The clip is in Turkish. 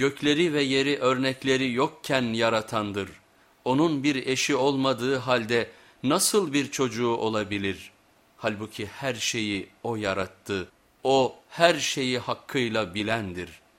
gökleri ve yeri örnekleri yokken yaratandır. Onun bir eşi olmadığı halde nasıl bir çocuğu olabilir? Halbuki her şeyi O yarattı, O her şeyi hakkıyla bilendir.''